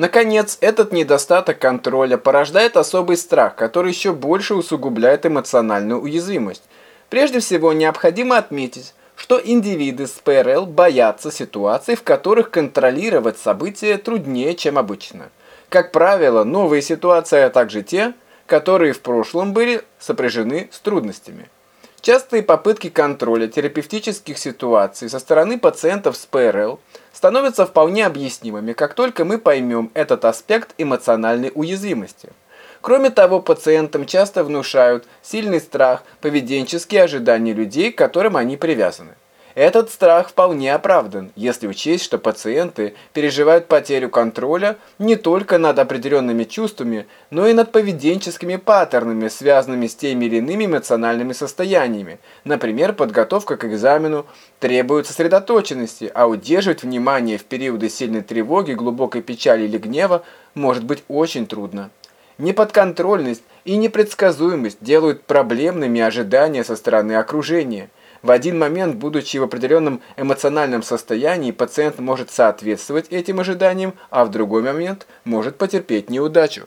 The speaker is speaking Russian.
Наконец, этот недостаток контроля порождает особый страх, который еще больше усугубляет эмоциональную уязвимость. Прежде всего, необходимо отметить, что индивиды с ПРЛ боятся ситуаций, в которых контролировать события труднее, чем обычно. Как правило, новые ситуации, а также те, которые в прошлом были сопряжены с трудностями. Частые попытки контроля терапевтических ситуаций со стороны пациентов с ПРЛ становятся вполне объяснимыми, как только мы поймем этот аспект эмоциональной уязвимости. Кроме того, пациентам часто внушают сильный страх, поведенческие ожидания людей, к которым они привязаны. Этот страх вполне оправдан, если учесть, что пациенты переживают потерю контроля не только над определенными чувствами, но и над поведенческими паттернами, связанными с теми или иными эмоциональными состояниями. Например, подготовка к экзамену требует сосредоточенности, а удерживать внимание в периоды сильной тревоги, глубокой печали или гнева может быть очень трудно. Неподконтрольность и непредсказуемость делают проблемными ожидания со стороны окружения. В один момент, будучи в определенном эмоциональном состоянии, пациент может соответствовать этим ожиданиям, а в другой момент может потерпеть неудачу.